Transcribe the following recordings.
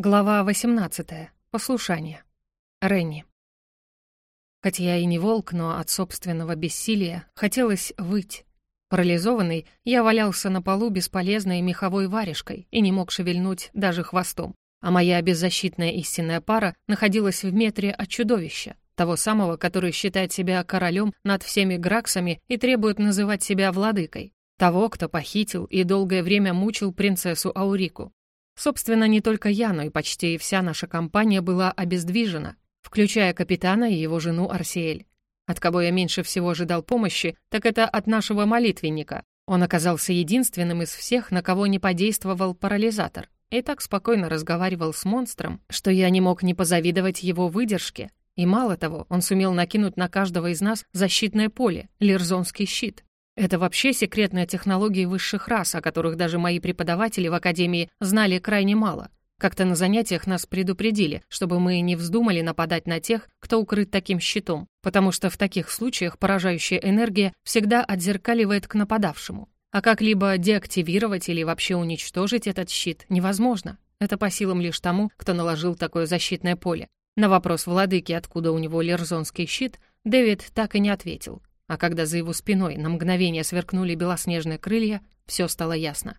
Глава 18. Послушание. Ренни. Хотя я и не волк, но от собственного бессилия хотелось выть. Парализованный, я валялся на полу бесполезной меховой варежкой и не мог шевельнуть даже хвостом. А моя беззащитная истинная пара находилась в метре от чудовища, того самого, который считает себя королем над всеми граксами и требует называть себя владыкой. Того, кто похитил и долгое время мучил принцессу Аурику. Собственно, не только я, но и почти вся наша компания была обездвижена, включая капитана и его жену Арсиэль. От кого я меньше всего ожидал помощи, так это от нашего молитвенника. Он оказался единственным из всех, на кого не подействовал парализатор, и так спокойно разговаривал с монстром, что я не мог не позавидовать его выдержке. И мало того, он сумел накинуть на каждого из нас защитное поле, лирзонский щит. Это вообще секретная технология высших рас, о которых даже мои преподаватели в Академии знали крайне мало. Как-то на занятиях нас предупредили, чтобы мы не вздумали нападать на тех, кто укрыт таким щитом, потому что в таких случаях поражающая энергия всегда отзеркаливает к нападавшему. А как-либо деактивировать или вообще уничтожить этот щит невозможно. Это по силам лишь тому, кто наложил такое защитное поле. На вопрос владыки, откуда у него лерзонский щит, Дэвид так и не ответил. А когда за его спиной на мгновение сверкнули белоснежные крылья, все стало ясно.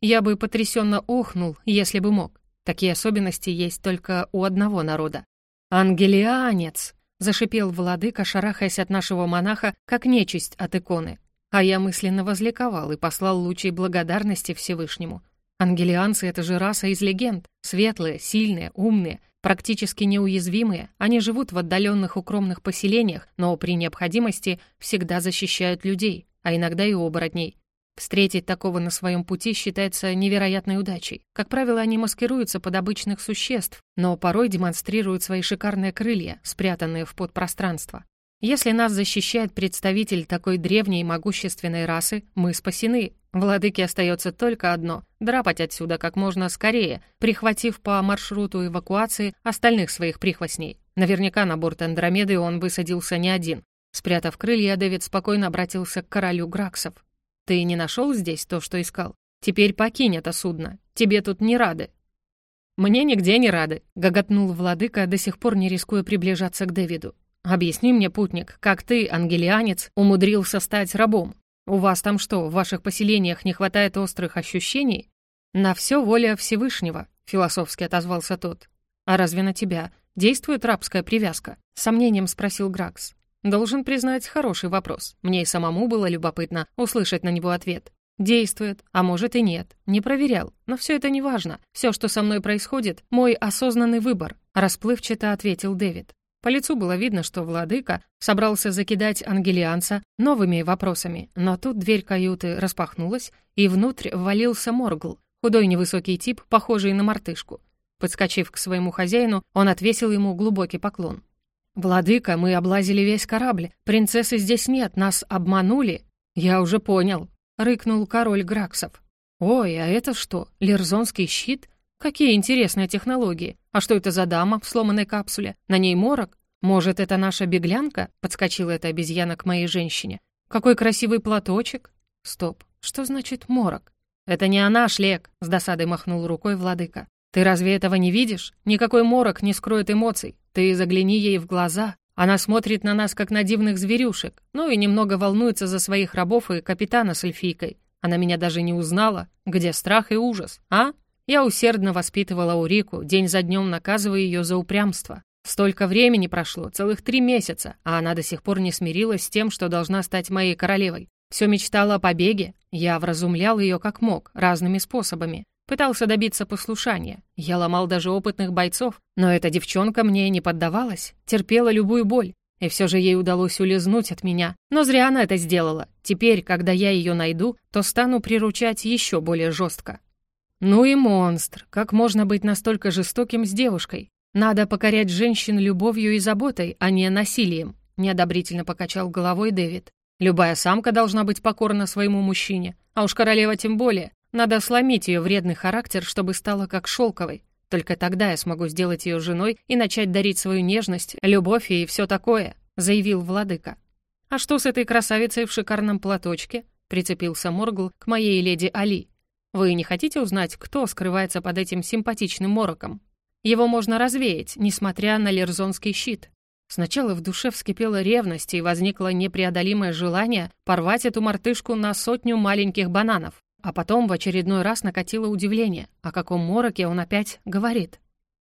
Я бы потрясенно охнул, если бы мог. Такие особенности есть только у одного народа. «Ангелианец!» — зашипел владыка, шарахаясь от нашего монаха, как нечисть от иконы. А я мысленно возликовал и послал лучи благодарности Всевышнему. Ангелианцы — это же раса из легенд. Светлые, сильные, умные — Практически неуязвимые, они живут в отдаленных укромных поселениях, но при необходимости всегда защищают людей, а иногда и оборотней. Встретить такого на своем пути считается невероятной удачей. Как правило, они маскируются под обычных существ, но порой демонстрируют свои шикарные крылья, спрятанные в подпространство. Если нас защищает представитель такой древней и могущественной расы, мы спасены. Владыке остается только одно — драпать отсюда как можно скорее, прихватив по маршруту эвакуации остальных своих прихвостней. Наверняка на борт Андромеды он высадился не один. Спрятав крылья, Дэвид спокойно обратился к королю Граксов. «Ты не нашел здесь то, что искал? Теперь покинь это судно. Тебе тут не рады». «Мне нигде не рады», — гоготнул владыка, до сих пор не рискуя приближаться к Дэвиду. «Объясни мне, путник, как ты, ангелианец, умудрился стать рабом? У вас там что, в ваших поселениях не хватает острых ощущений?» «На все воля Всевышнего», — философски отозвался тот. «А разве на тебя действует рабская привязка?» — сомнением спросил Гракс. Должен признать, хороший вопрос. Мне и самому было любопытно услышать на него ответ. Действует, а может и нет. Не проверял, но все это не важно. Все, что со мной происходит, мой осознанный выбор, расплывчато ответил Дэвид. По лицу было видно, что владыка собрался закидать ангелианца новыми вопросами, но тут дверь каюты распахнулась, и внутрь ввалился Моргл, худой невысокий тип, похожий на мартышку. Подскочив к своему хозяину, он отвесил ему глубокий поклон. «Владыка, мы облазили весь корабль. Принцессы здесь нет, нас обманули». «Я уже понял», — рыкнул король Граксов. «Ой, а это что, лерзонский щит? Какие интересные технологии. А что это за дама в сломанной капсуле? На ней морок? Может, это наша беглянка? Подскочила эта обезьяна к моей женщине. Какой красивый платочек. Стоп, что значит морок? Это не она, Шлек, с досадой махнул рукой владыка. Ты разве этого не видишь? Никакой морок не скроет эмоций. Ты загляни ей в глаза. Она смотрит на нас, как на дивных зверюшек. Ну и немного волнуется за своих рабов и капитана с эльфийкой. Она меня даже не узнала. Где страх и ужас, а? Я усердно воспитывала Урику, день за днем наказывая ее за упрямство. Столько времени прошло, целых три месяца, а она до сих пор не смирилась с тем, что должна стать моей королевой. Все мечтала о побеге. Я вразумлял ее как мог, разными способами. Пытался добиться послушания. Я ломал даже опытных бойцов, но эта девчонка мне не поддавалась, терпела любую боль. И все же ей удалось улизнуть от меня. Но зря она это сделала. Теперь, когда я ее найду, то стану приручать еще более жестко. Ну и монстр. Как можно быть настолько жестоким с девушкой? Надо покорять женщин любовью и заботой, а не насилием, неодобрительно покачал головой Дэвид. Любая самка должна быть покорна своему мужчине, а уж королева тем более. Надо сломить ее вредный характер, чтобы стала как шелковой. Только тогда я смогу сделать ее женой и начать дарить свою нежность, любовь и все такое», — заявил владыка. «А что с этой красавицей в шикарном платочке?» — прицепился Моргл к моей леди Али. Вы не хотите узнать, кто скрывается под этим симпатичным мороком? Его можно развеять, несмотря на лерзонский щит. Сначала в душе вскипела ревность и возникло непреодолимое желание порвать эту мартышку на сотню маленьких бананов. А потом в очередной раз накатило удивление, о каком мороке он опять говорит.